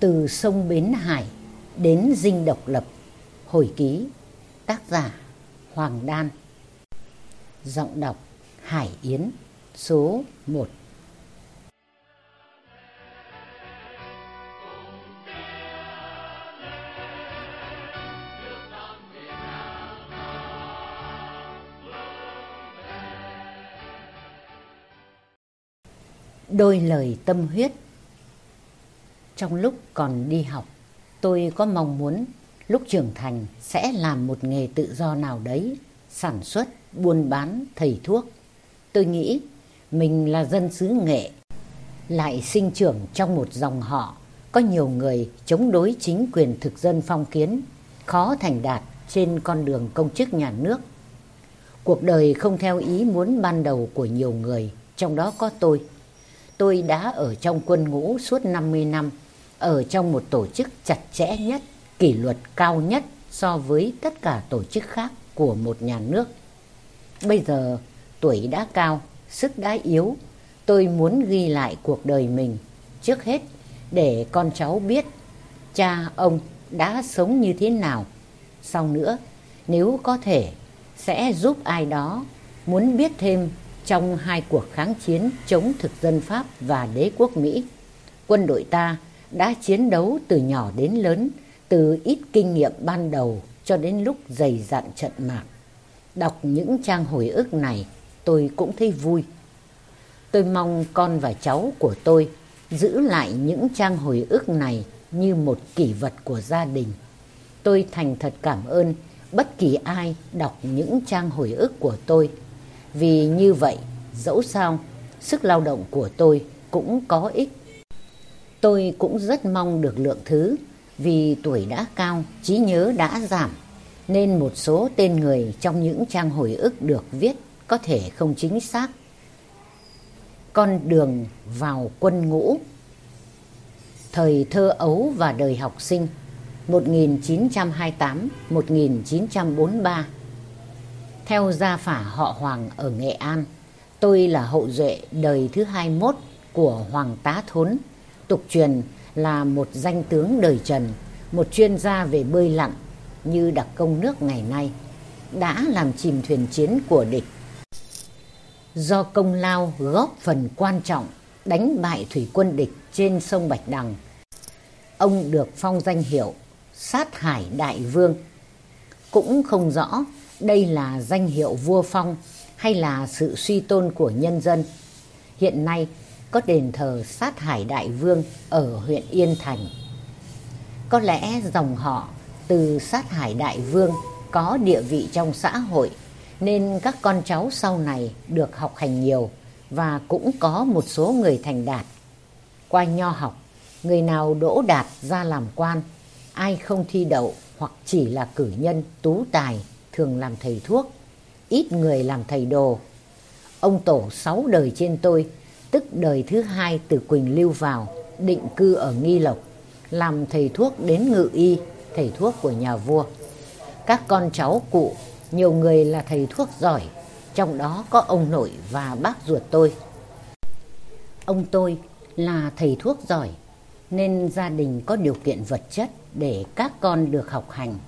Từ sông Bến Hải đến Dinh Độc Lập, Hồi ký, Tác giả Hoàng Đan. Giọng đọc Hải Yến, Số 1 Đôi lời tâm huyết trong lúc còn đi học, tôi có mong muốn lúc trưởng thành sẽ làm một nghề tự do nào đấy, sản xuất, buôn bán, thầy thuốc. Tôi nghĩ mình là dân xứ nghệ, lại sinh trưởng trong một dòng họ có nhiều người chống đối chính quyền thực dân phong kiến, khó thành đạt trên con đường công chức nhà nước. Cuộc đời không theo ý muốn ban đầu của nhiều người, trong đó có tôi. Tôi đã ở trong quân ngũ suốt 50 năm, ở trong một tổ chức chặt chẽ nhất, kỷ luật cao nhất so với tất cả tổ chức khác của một nhà nước. Bây giờ tuổi đã cao, sức đã yếu, tôi muốn ghi lại cuộc đời mình trước hết để con cháu biết cha ông đã sống như thế nào. Sau nữa, nếu có thể, sẽ giúp ai đó muốn biết thêm trong hai cuộc kháng chiến chống thực dân Pháp và đế quốc Mỹ. Quân đội ta đã chiến đấu từ nhỏ đến lớn, từ ít kinh nghiệm ban đầu cho đến lúc dày dặn trận mạc. Đọc những trang hồi ức này, tôi cũng thấy vui. Tôi mong con và cháu của tôi giữ lại những trang hồi ức này như một kỷ vật của gia đình. Tôi thành thật cảm ơn bất kỳ ai đọc những trang hồi ức của tôi. Vì như vậy, dẫu sao, sức lao động của tôi cũng có ích. Tôi cũng rất mong được lượng thứ vì tuổi đã cao, trí nhớ đã giảm. Nên một số tên người trong những trang hồi ức được viết có thể không chính xác. Con đường vào quân ngũ Thời thơ ấu và đời học sinh 1928-1943 Theo gia phả họ Hoàng ở Nghệ An, tôi là hậu duệ đời thứ 21 của Hoàng Tá Thốn, tục truyền là một danh tướng đời Trần, một chuyên gia về bơi lặn như đặc công nước ngày nay, đã làm chìm thuyền chiến của địch. Do công lao góp phần quan trọng đánh bại thủy quân địch trên sông Bạch Đằng, ông được phong danh hiệu sát hải đại vương. Cũng không rõ đây là danh hiệu vua phong hay là sự suy tôn của nhân dân. Hiện nay có đền thờ sát hải đại vương ở huyện Yên Thành. Có lẽ dòng họ từ sát hải đại vương có địa vị trong xã hội nên các con cháu sau này được học hành nhiều và cũng có một số người thành đạt. Qua nho học, người nào đỗ đạt ra làm quan ai không thi đậu hoặc chỉ là cử nhân tú tài thường làm thầy thuốc, ít người làm thầy đồ. Ông tổ sáu đời trên tôi, tức đời thứ hai từ Quỳnh Lưu vào, định cư ở Nghi Lộc, làm thầy thuốc đến ngự y, thầy thuốc của nhà vua. Các con cháu cụ, nhiều người là thầy thuốc giỏi, trong đó có ông nội và bác ruột tôi. Ông tôi là thầy thuốc giỏi, nên gia đình có điều kiện vật chất để các con được học hành.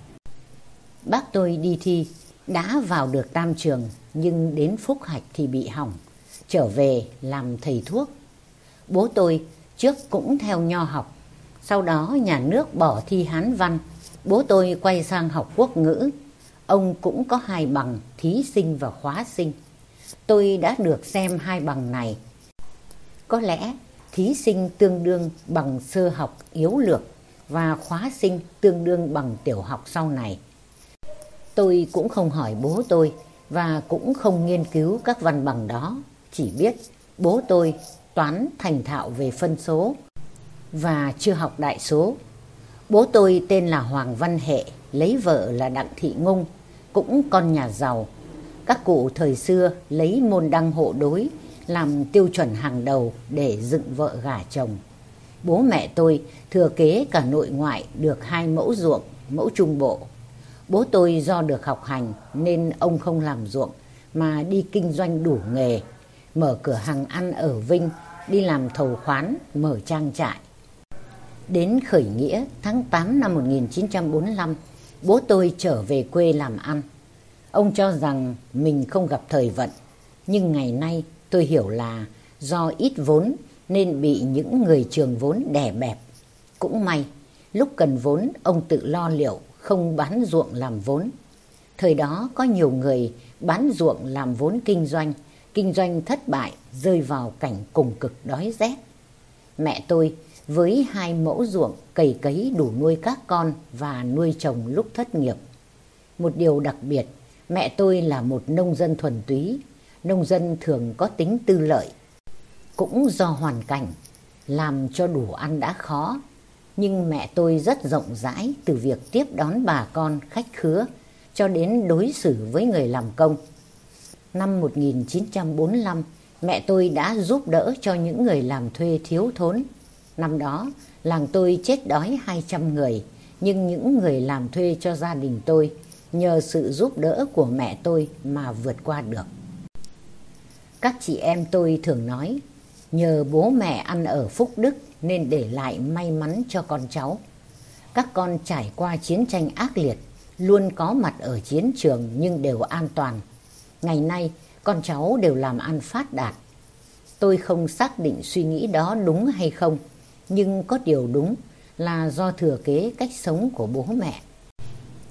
Bác tôi đi thi, đã vào được tam trường nhưng đến phúc hạch thì bị hỏng, trở về làm thầy thuốc. Bố tôi trước cũng theo nho học, sau đó nhà nước bỏ thi hán văn, bố tôi quay sang học quốc ngữ. Ông cũng có hai bằng thí sinh và khóa sinh. Tôi đã được xem hai bằng này. Có lẽ thí sinh tương đương bằng sơ học yếu lược và khóa sinh tương đương bằng tiểu học sau này. Tôi cũng không hỏi bố tôi và cũng không nghiên cứu các văn bằng đó, chỉ biết bố tôi toán thành thạo về phân số và chưa học đại số. Bố tôi tên là Hoàng Văn Hệ, lấy vợ là Đặng Thị Ngung, cũng con nhà giàu. Các cụ thời xưa lấy môn đăng hộ đối làm tiêu chuẩn hàng đầu để dựng vợ gả chồng. Bố mẹ tôi thừa kế cả nội ngoại được hai mẫu ruộng, mẫu trung bộ. Bố tôi do được học hành nên ông không làm ruộng mà đi kinh doanh đủ nghề, mở cửa hàng ăn ở Vinh, đi làm thầu khoán, mở trang trại. Đến khởi nghĩa tháng 8 năm 1945, bố tôi trở về quê làm ăn. Ông cho rằng mình không gặp thời vận, nhưng ngày nay tôi hiểu là do ít vốn nên bị những người trường vốn đè bẹp. Cũng may, lúc cần vốn ông tự lo liệu, không bán ruộng làm vốn. Thời đó có nhiều người bán ruộng làm vốn kinh doanh, kinh doanh thất bại, rơi vào cảnh cùng cực đói rét. Mẹ tôi với hai mẫu ruộng cày cấy đủ nuôi các con và nuôi chồng lúc thất nghiệp. Một điều đặc biệt, mẹ tôi là một nông dân thuần túy, nông dân thường có tính tư lợi. Cũng do hoàn cảnh, làm cho đủ ăn đã khó, nhưng mẹ tôi rất rộng rãi từ việc tiếp đón bà con khách khứa cho đến đối xử với người làm công. Năm 1945, mẹ tôi đã giúp đỡ cho những người làm thuê thiếu thốn. Năm đó, làng tôi chết đói 200 người, nhưng những người làm thuê cho gia đình tôi nhờ sự giúp đỡ của mẹ tôi mà vượt qua được. Các chị em tôi thường nói, nhờ bố mẹ ăn ở phúc đức nên để lại may mắn cho con cháu. Các con trải qua chiến tranh ác liệt, luôn có mặt ở chiến trường nhưng đều an toàn. Ngày nay, con cháu đều làm ăn phát đạt. Tôi không xác định suy nghĩ đó đúng hay không, nhưng có điều đúng là do thừa kế cách sống của bố mẹ.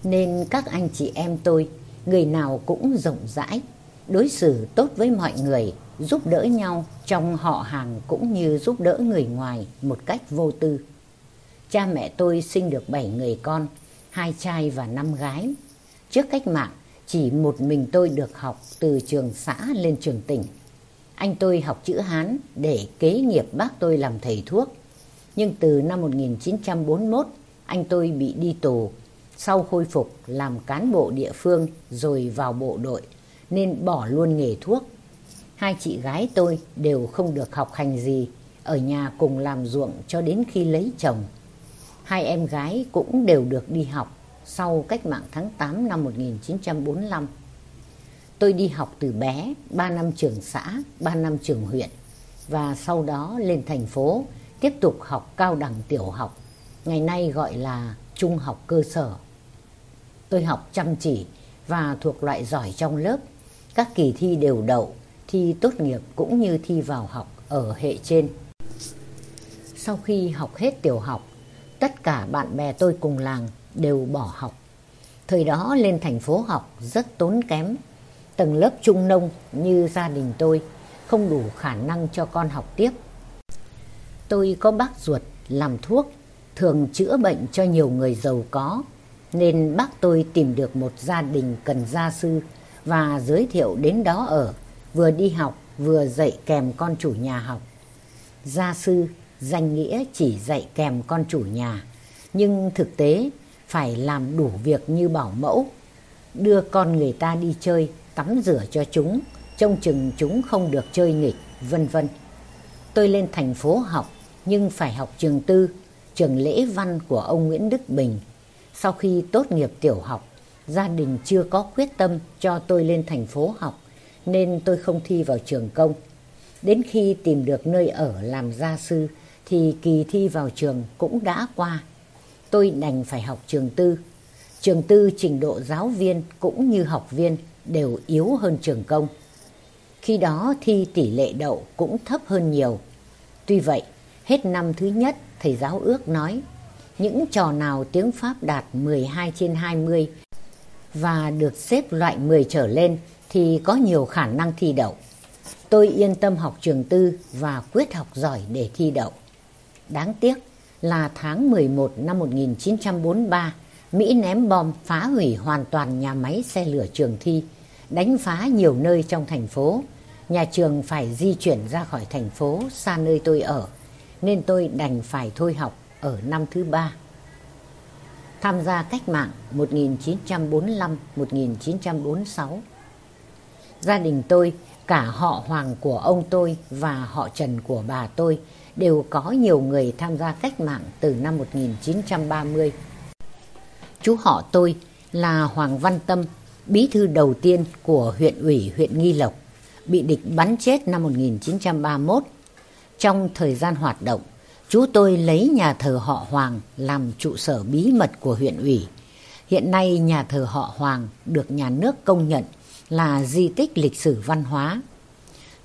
Nên các anh chị em tôi, người nào cũng rộng rãi, đối xử tốt với mọi người, giúp đỡ nhau trong họ hàng cũng như giúp đỡ người ngoài một cách vô tư. Cha mẹ tôi sinh được 7 người con, hai trai và năm gái. Trước cách mạng, chỉ một mình tôi được học từ trường xã lên trường tỉnh. Anh tôi học chữ Hán để kế nghiệp bác tôi làm thầy thuốc. Nhưng từ năm 1941, anh tôi bị đi tù. Sau khôi phục làm cán bộ địa phương rồi vào bộ đội, nên bỏ luôn nghề thuốc. Hai chị gái tôi đều không được học hành gì, ở nhà cùng làm ruộng cho đến khi lấy chồng. Hai em gái cũng đều được đi học sau cách mạng tháng 8 năm 1945. Tôi đi học từ bé, 3 năm trường xã, 3 năm trường huyện và sau đó lên thành phố tiếp tục học cao đẳng tiểu học, ngày nay gọi là trung học cơ sở. Tôi học chăm chỉ và thuộc loại giỏi trong lớp, các kỳ thi đều đậu, thi tốt nghiệp cũng như thi vào học ở hệ trên. Sau khi học hết tiểu học, tất cả bạn bè tôi cùng làng đều bỏ học. Thời đó lên thành phố học rất tốn kém. Tầng lớp trung nông như gia đình tôi không đủ khả năng cho con học tiếp. Tôi có bác ruột làm thuốc, thường chữa bệnh cho nhiều người giàu có, nên bác tôi tìm được một gia đình cần gia sư và giới thiệu đến đó ở, vừa đi học vừa dạy kèm con chủ nhà học. Gia sư danh nghĩa chỉ dạy kèm con chủ nhà, nhưng thực tế phải làm đủ việc như bảo mẫu, đưa con người ta đi chơi, tắm rửa cho chúng, trông chừng chúng không được chơi nghịch, vân vân. Tôi lên thành phố học, nhưng phải học trường tư, trường lễ văn của ông Nguyễn Đức Bình. Sau khi tốt nghiệp tiểu học, gia đình chưa có quyết tâm cho tôi lên thành phố học, nên tôi không thi vào trường công. Đến khi tìm được nơi ở làm gia sư, thì kỳ thi vào trường cũng đã qua tôi đành phải học trường tư. Trường tư trình độ giáo viên cũng như học viên đều yếu hơn trường công. Khi đó thi tỷ lệ đậu cũng thấp hơn nhiều. Tuy vậy, hết năm thứ nhất, thầy giáo ước nói, những trò nào tiếng Pháp đạt 12 trên 20 và được xếp loại 10 trở lên thì có nhiều khả năng thi đậu. Tôi yên tâm học trường tư và quyết học giỏi để thi đậu. Đáng tiếc, là tháng 11 năm 1943, Mỹ ném bom phá hủy hoàn toàn nhà máy xe lửa trường thi, đánh phá nhiều nơi trong thành phố. Nhà trường phải di chuyển ra khỏi thành phố xa nơi tôi ở, nên tôi đành phải thôi học ở năm thứ ba. Tham gia cách mạng 1945-1946 Gia đình tôi, cả họ Hoàng của ông tôi và họ Trần của bà tôi đều có nhiều người tham gia cách mạng từ năm 1930. Chú họ tôi là Hoàng Văn Tâm, bí thư đầu tiên của huyện ủy huyện Nghi Lộc, bị địch bắn chết năm 1931. Trong thời gian hoạt động, Chú tôi lấy nhà thờ họ Hoàng làm trụ sở bí mật của huyện ủy. Hiện nay nhà thờ họ Hoàng được nhà nước công nhận là di tích lịch sử văn hóa.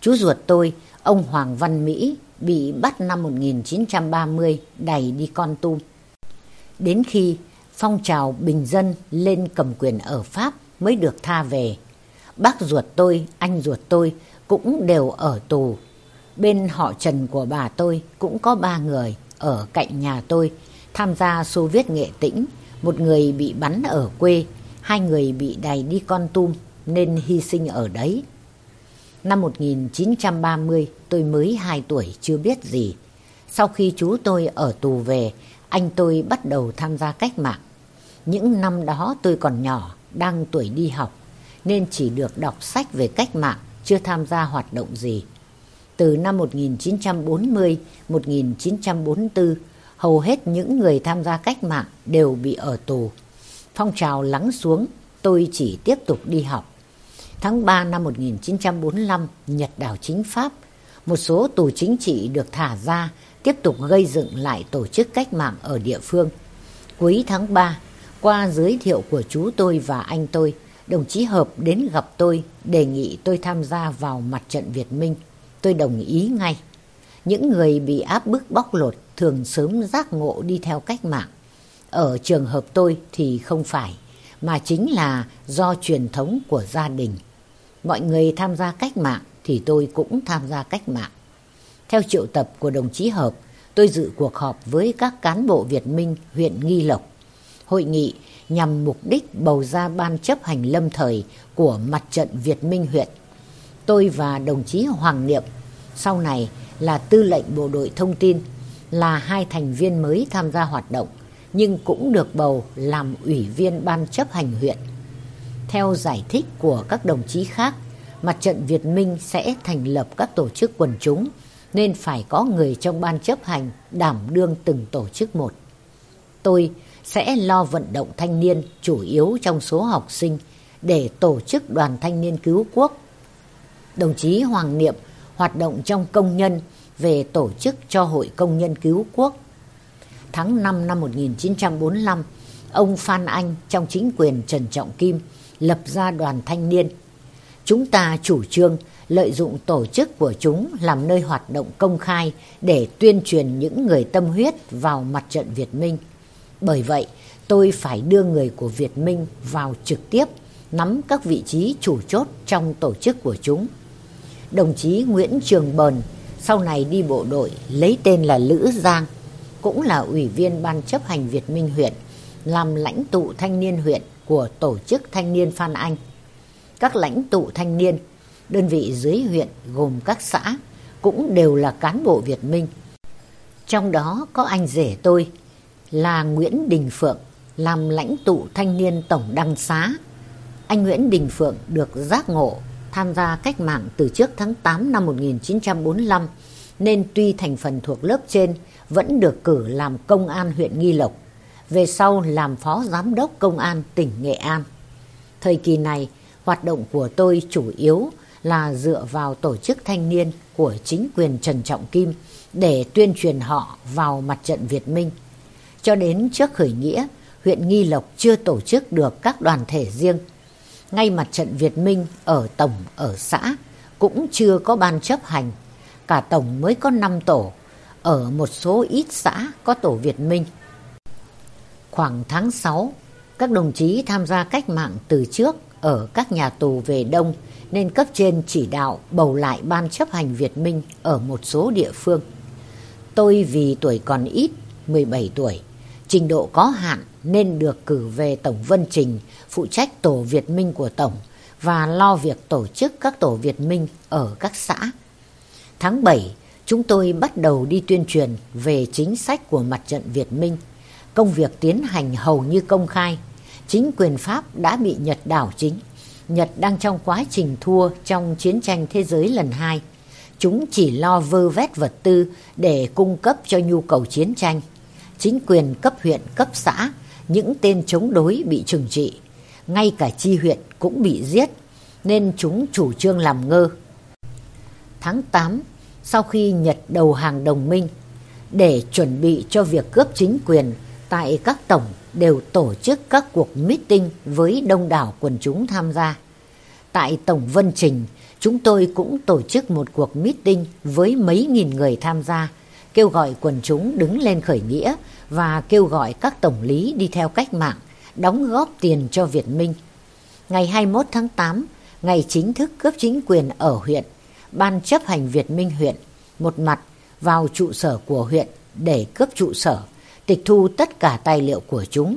Chú ruột tôi, ông Hoàng Văn Mỹ, bị bắt năm 1930 đẩy đi con tum. Đến khi phong trào bình dân lên cầm quyền ở Pháp mới được tha về. Bác ruột tôi, anh ruột tôi cũng đều ở tù. Bên họ Trần của bà tôi cũng có ba người ở cạnh nhà tôi tham gia Xô Viết Nghệ Tĩnh. Một người bị bắn ở quê, hai người bị đày đi con tum nên hy sinh ở đấy. Năm 1930 tôi mới 2 tuổi chưa biết gì. Sau khi chú tôi ở tù về, anh tôi bắt đầu tham gia cách mạng. Những năm đó tôi còn nhỏ, đang tuổi đi học, nên chỉ được đọc sách về cách mạng, chưa tham gia hoạt động gì. Từ năm 1940-1944, hầu hết những người tham gia cách mạng đều bị ở tù. Phong trào lắng xuống, tôi chỉ tiếp tục đi học. Tháng 3 năm 1945, Nhật đảo chính Pháp, một số tù chính trị được thả ra, tiếp tục gây dựng lại tổ chức cách mạng ở địa phương. Cuối tháng 3, qua giới thiệu của chú tôi và anh tôi, đồng chí Hợp đến gặp tôi, đề nghị tôi tham gia vào mặt trận Việt Minh. Tôi đồng ý ngay. Những người bị áp bức bóc lột thường sớm giác ngộ đi theo cách mạng. Ở trường hợp tôi thì không phải, mà chính là do truyền thống của gia đình. Mọi người tham gia cách mạng thì tôi cũng tham gia cách mạng. Theo triệu tập của đồng chí Hợp, tôi dự cuộc họp với các cán bộ Việt Minh huyện Nghi Lộc. Hội nghị nhằm mục đích bầu ra ban chấp hành lâm thời của mặt trận Việt Minh huyện. Tôi và đồng chí Hoàng Niệm, sau này là tư lệnh bộ đội thông tin, là hai thành viên mới tham gia hoạt động, nhưng cũng được bầu làm ủy viên ban chấp hành huyện. Theo giải thích của các đồng chí khác, mặt trận Việt Minh sẽ thành lập các tổ chức quần chúng, nên phải có người trong ban chấp hành đảm đương từng tổ chức một. Tôi sẽ lo vận động thanh niên chủ yếu trong số học sinh để tổ chức đoàn thanh niên cứu quốc. Đồng chí Hoàng Niệm hoạt động trong công nhân về tổ chức cho Hội Công nhân Cứu Quốc. Tháng 5 năm 1945, ông Phan Anh trong chính quyền Trần Trọng Kim lập ra đoàn thanh niên. Chúng ta chủ trương lợi dụng tổ chức của chúng làm nơi hoạt động công khai để tuyên truyền những người tâm huyết vào mặt trận Việt Minh. Bởi vậy, tôi phải đưa người của Việt Minh vào trực tiếp nắm các vị trí chủ chốt trong tổ chức của chúng. Đồng chí Nguyễn Trường Bờn sau này đi bộ đội lấy tên là Lữ Giang, cũng là ủy viên ban chấp hành Việt Minh huyện, làm lãnh tụ thanh niên huyện của tổ chức thanh niên Phan Anh. Các lãnh tụ thanh niên, đơn vị dưới huyện gồm các xã cũng đều là cán bộ Việt Minh. Trong đó có anh rể tôi là Nguyễn Đình Phượng làm lãnh tụ thanh niên tổng đăng xá. Anh Nguyễn Đình Phượng được giác ngộ tham gia cách mạng từ trước tháng 8 năm 1945 nên tuy thành phần thuộc lớp trên vẫn được cử làm công an huyện Nghi Lộc, về sau làm phó giám đốc công an tỉnh Nghệ An. Thời kỳ này, hoạt động của tôi chủ yếu là dựa vào tổ chức thanh niên của chính quyền Trần Trọng Kim để tuyên truyền họ vào mặt trận Việt Minh. Cho đến trước khởi nghĩa, huyện Nghi Lộc chưa tổ chức được các đoàn thể riêng. Ngay mặt trận Việt Minh ở tổng, ở xã cũng chưa có ban chấp hành. Cả tổng mới có 5 tổ, ở một số ít xã có tổ Việt Minh. Khoảng tháng 6, các đồng chí tham gia cách mạng từ trước ở các nhà tù về Đông nên cấp trên chỉ đạo bầu lại ban chấp hành Việt Minh ở một số địa phương. Tôi vì tuổi còn ít, 17 tuổi, trình độ có hạn nên được cử về Tổng Vân Trình phụ trách tổ Việt Minh của Tổng và lo việc tổ chức các tổ Việt Minh ở các xã. Tháng 7, chúng tôi bắt đầu đi tuyên truyền về chính sách của mặt trận Việt Minh. Công việc tiến hành hầu như công khai. Chính quyền Pháp đã bị Nhật đảo chính. Nhật đang trong quá trình thua trong chiến tranh thế giới lần hai. Chúng chỉ lo vơ vét vật tư để cung cấp cho nhu cầu chiến tranh chính quyền cấp huyện, cấp xã, những tên chống đối bị trừng trị. Ngay cả chi huyện cũng bị giết, nên chúng chủ trương làm ngơ. Tháng 8, sau khi Nhật đầu hàng đồng minh, Để chuẩn bị cho việc cướp chính quyền, tại các tổng đều tổ chức các cuộc meeting với đông đảo quần chúng tham gia. Tại Tổng Vân Trình, chúng tôi cũng tổ chức một cuộc meeting với mấy nghìn người tham gia, kêu gọi quần chúng đứng lên khởi nghĩa và kêu gọi các tổng lý đi theo cách mạng, đóng góp tiền cho Việt Minh. Ngày 21 tháng 8, ngày chính thức cướp chính quyền ở huyện, Ban chấp hành Việt Minh huyện, một mặt vào trụ sở của huyện để cướp trụ sở, tịch thu tất cả tài liệu của chúng,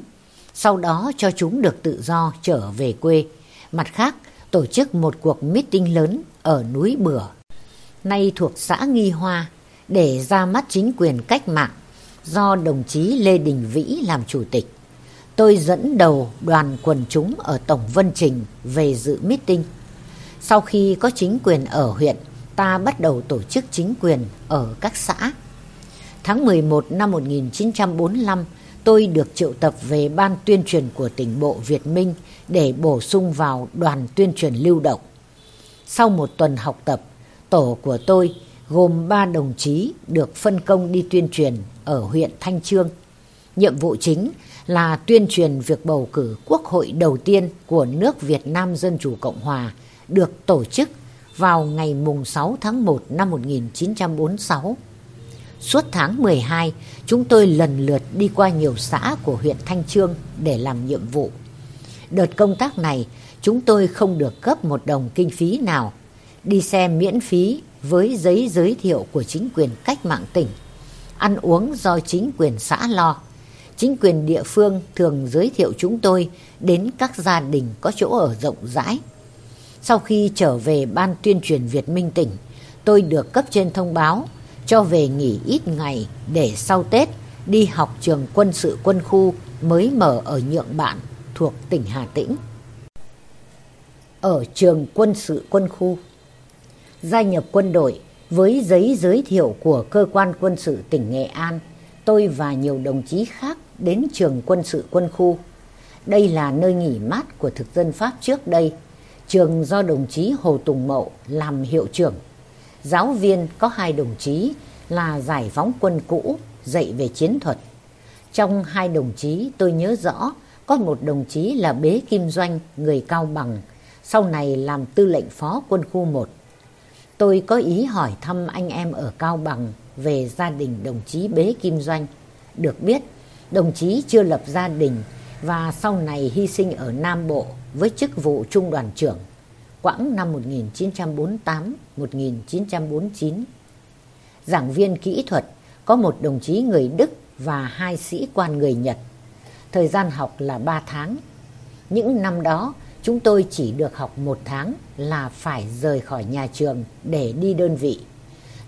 sau đó cho chúng được tự do trở về quê. Mặt khác, tổ chức một cuộc meeting lớn ở núi Bửa, nay thuộc xã Nghi Hoa, để ra mắt chính quyền cách mạng do đồng chí Lê Đình Vĩ làm chủ tịch. Tôi dẫn đầu đoàn quần chúng ở Tổng Vân Trình về dự meeting. Sau khi có chính quyền ở huyện, ta bắt đầu tổ chức chính quyền ở các xã. Tháng 11 năm 1945, tôi được triệu tập về ban tuyên truyền của tỉnh bộ Việt Minh để bổ sung vào đoàn tuyên truyền lưu động. Sau một tuần học tập, tổ của tôi gồm ba đồng chí được phân công đi tuyên truyền ở huyện Thanh Trương. Nhiệm vụ chính là tuyên truyền việc bầu cử quốc hội đầu tiên của nước Việt Nam Dân Chủ Cộng Hòa được tổ chức vào ngày mùng 6 tháng 1 năm 1946. Suốt tháng 12, chúng tôi lần lượt đi qua nhiều xã của huyện Thanh Trương để làm nhiệm vụ. Đợt công tác này, chúng tôi không được cấp một đồng kinh phí nào. Đi xe miễn phí với giấy giới thiệu của chính quyền cách mạng tỉnh. Ăn uống do chính quyền xã lo. Chính quyền địa phương thường giới thiệu chúng tôi đến các gia đình có chỗ ở rộng rãi. Sau khi trở về Ban tuyên truyền Việt Minh tỉnh, tôi được cấp trên thông báo cho về nghỉ ít ngày để sau Tết đi học trường quân sự quân khu mới mở ở Nhượng Bạn thuộc tỉnh Hà Tĩnh. Ở trường quân sự quân khu, gia nhập quân đội với giấy giới thiệu của cơ quan quân sự tỉnh Nghệ An, tôi và nhiều đồng chí khác đến trường quân sự quân khu. Đây là nơi nghỉ mát của thực dân Pháp trước đây. Trường do đồng chí Hồ Tùng Mậu làm hiệu trưởng. Giáo viên có hai đồng chí là giải phóng quân cũ dạy về chiến thuật. Trong hai đồng chí tôi nhớ rõ có một đồng chí là Bế Kim Doanh, người Cao Bằng, sau này làm tư lệnh phó quân khu 1. Tôi có ý hỏi thăm anh em ở Cao Bằng về gia đình đồng chí Bế Kim Doanh. Được biết, đồng chí chưa lập gia đình và sau này hy sinh ở Nam Bộ với chức vụ trung đoàn trưởng quãng năm 1948-1949. Giảng viên kỹ thuật có một đồng chí người Đức và hai sĩ quan người Nhật. Thời gian học là 3 tháng. Những năm đó, chúng tôi chỉ được học một tháng là phải rời khỏi nhà trường để đi đơn vị.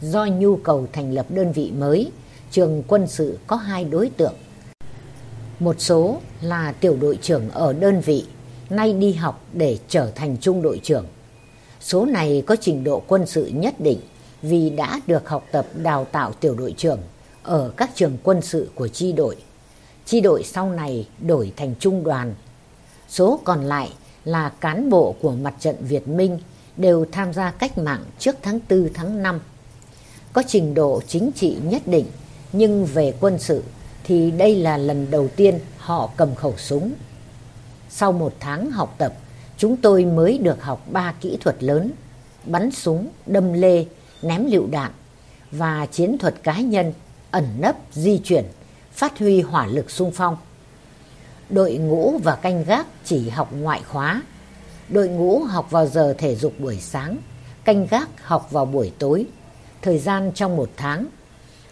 Do nhu cầu thành lập đơn vị mới, trường quân sự có hai đối tượng. Một số là tiểu đội trưởng ở đơn vị, nay đi học để trở thành trung đội trưởng. Số này có trình độ quân sự nhất định vì đã được học tập đào tạo tiểu đội trưởng ở các trường quân sự của chi đội. Chi đội sau này đổi thành trung đoàn. Số còn lại là cán bộ của mặt trận Việt Minh đều tham gia cách mạng trước tháng 4 tháng 5. Có trình độ chính trị nhất định, nhưng về quân sự thì đây là lần đầu tiên họ cầm khẩu súng. Sau một tháng học tập, chúng tôi mới được học ba kỹ thuật lớn, bắn súng, đâm lê, ném lựu đạn và chiến thuật cá nhân, ẩn nấp, di chuyển, phát huy hỏa lực sung phong. Đội ngũ và canh gác chỉ học ngoại khóa. Đội ngũ học vào giờ thể dục buổi sáng, canh gác học vào buổi tối, thời gian trong một tháng.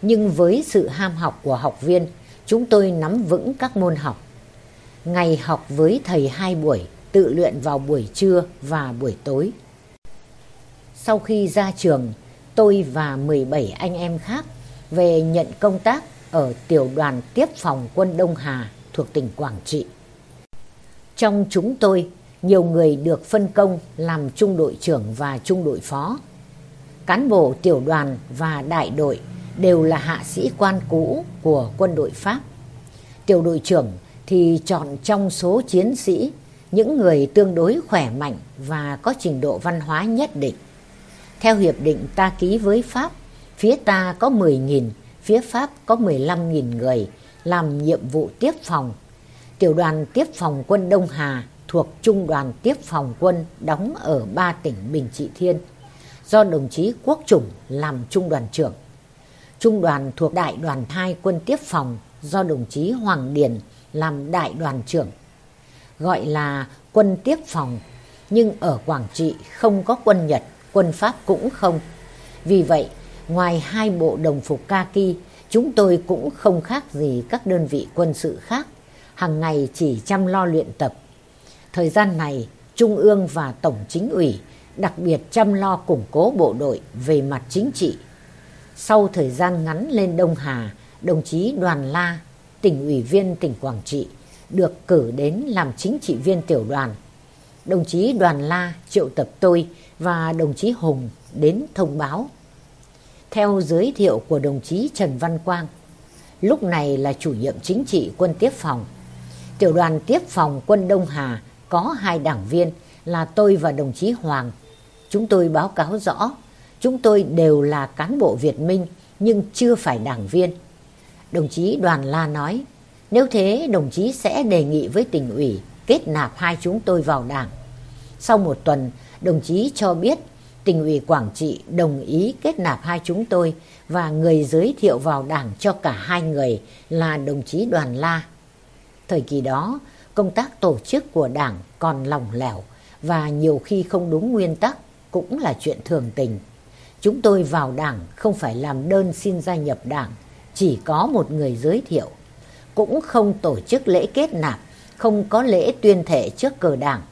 Nhưng với sự ham học của học viên, chúng tôi nắm vững các môn học. Ngày học với thầy hai buổi, tự luyện vào buổi trưa và buổi tối. Sau khi ra trường, tôi và 17 anh em khác về nhận công tác ở tiểu đoàn tiếp phòng quân Đông Hà thuộc tỉnh Quảng Trị. Trong chúng tôi, nhiều người được phân công làm trung đội trưởng và trung đội phó. Cán bộ tiểu đoàn và đại đội đều là hạ sĩ quan cũ của quân đội Pháp. Tiểu đội trưởng thì chọn trong số chiến sĩ những người tương đối khỏe mạnh và có trình độ văn hóa nhất định. Theo hiệp định ta ký với Pháp, phía ta có 10.000, phía Pháp có 15.000 người làm nhiệm vụ tiếp phòng. Tiểu đoàn tiếp phòng quân Đông Hà thuộc Trung đoàn tiếp phòng quân đóng ở ba tỉnh Bình Trị Thiên, do đồng chí Quốc Chủng làm trung đoàn trưởng. Trung đoàn thuộc đại đoàn 2 quân tiếp phòng do đồng chí Hoàng Điền làm đại đoàn trưởng. Gọi là quân tiếp phòng, nhưng ở Quảng Trị không có quân Nhật, quân Pháp cũng không. Vì vậy, ngoài hai bộ đồng phục kaki, chúng tôi cũng không khác gì các đơn vị quân sự khác, hàng ngày chỉ chăm lo luyện tập. Thời gian này, Trung ương và Tổng chính ủy đặc biệt chăm lo củng cố bộ đội về mặt chính trị. Sau thời gian ngắn lên Đông Hà, đồng chí Đoàn La, tỉnh ủy viên tỉnh Quảng Trị, được cử đến làm chính trị viên tiểu đoàn. Đồng chí Đoàn La triệu tập tôi và đồng chí Hùng đến thông báo. Theo giới thiệu của đồng chí Trần Văn Quang, lúc này là chủ nhiệm chính trị quân tiếp phòng. Tiểu đoàn tiếp phòng quân Đông Hà có hai đảng viên là tôi và đồng chí Hoàng. Chúng tôi báo cáo rõ, chúng tôi đều là cán bộ Việt Minh nhưng chưa phải đảng viên. Đồng chí Đoàn La nói, nếu thế đồng chí sẽ đề nghị với tỉnh ủy kết nạp hai chúng tôi vào đảng. Sau một tuần, đồng chí cho biết tỉnh ủy Quảng Trị đồng ý kết nạp hai chúng tôi và người giới thiệu vào đảng cho cả hai người là đồng chí Đoàn La. Thời kỳ đó, công tác tổ chức của đảng còn lỏng lẻo và nhiều khi không đúng nguyên tắc cũng là chuyện thường tình. Chúng tôi vào đảng không phải làm đơn xin gia nhập đảng, chỉ có một người giới thiệu. Cũng không tổ chức lễ kết nạp, không có lễ tuyên thệ trước cờ đảng.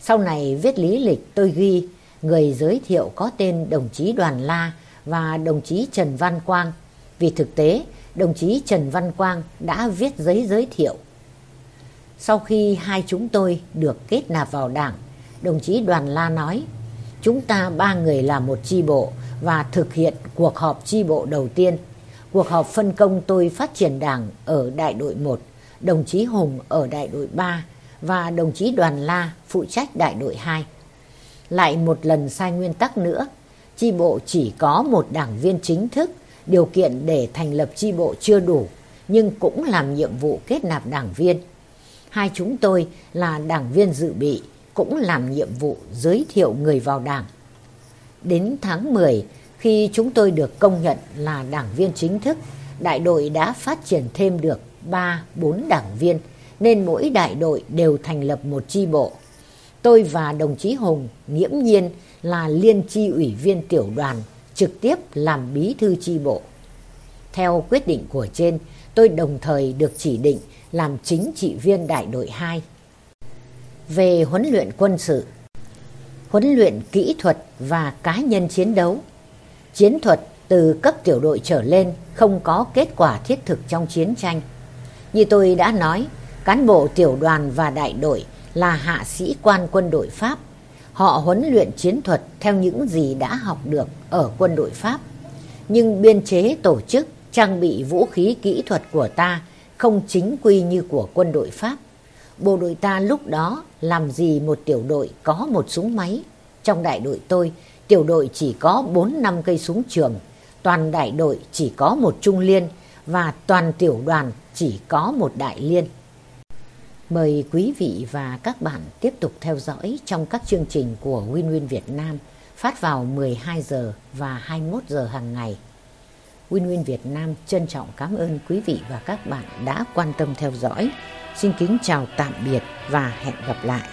Sau này viết lý lịch tôi ghi người giới thiệu có tên đồng chí Đoàn La và đồng chí Trần Văn Quang. Vì thực tế, đồng chí Trần Văn Quang đã viết giấy giới thiệu. Sau khi hai chúng tôi được kết nạp vào đảng, đồng chí Đoàn La nói, chúng ta ba người là một chi bộ và thực hiện cuộc họp chi bộ đầu tiên. Cuộc họp phân công tôi phát triển đảng ở đại đội 1, đồng chí Hùng ở đại đội 3 và đồng chí Đoàn La phụ trách đại đội 2. Lại một lần sai nguyên tắc nữa, chi bộ chỉ có một đảng viên chính thức, điều kiện để thành lập chi bộ chưa đủ, nhưng cũng làm nhiệm vụ kết nạp đảng viên. Hai chúng tôi là đảng viên dự bị, cũng làm nhiệm vụ giới thiệu người vào đảng. Đến tháng 10, khi chúng tôi được công nhận là đảng viên chính thức, đại đội đã phát triển thêm được 3-4 đảng viên, nên mỗi đại đội đều thành lập một chi bộ. Tôi và đồng chí Hùng nghiễm nhiên là liên chi ủy viên tiểu đoàn, trực tiếp làm bí thư chi bộ. Theo quyết định của trên, tôi đồng thời được chỉ định làm chính trị viên đại đội 2. Về huấn luyện quân sự, huấn luyện kỹ thuật và cá nhân chiến đấu. Chiến thuật từ cấp tiểu đội trở lên không có kết quả thiết thực trong chiến tranh. Như tôi đã nói, cán bộ tiểu đoàn và đại đội là hạ sĩ quan quân đội Pháp. Họ huấn luyện chiến thuật theo những gì đã học được ở quân đội Pháp. Nhưng biên chế tổ chức, trang bị vũ khí kỹ thuật của ta không chính quy như của quân đội Pháp. Bộ đội ta lúc đó làm gì một tiểu đội có một súng máy. Trong đại đội tôi, tiểu đội chỉ có bốn năm cây súng trường, toàn đại đội chỉ có một trung liên và toàn tiểu đoàn chỉ có một đại liên. Mời quý vị và các bạn tiếp tục theo dõi trong các chương trình của Win Win Việt Nam phát vào 12 giờ và 21 giờ hàng ngày. Win Win Việt Nam trân trọng cảm ơn quý vị và các bạn đã quan tâm theo dõi. Xin kính chào tạm biệt và hẹn gặp lại.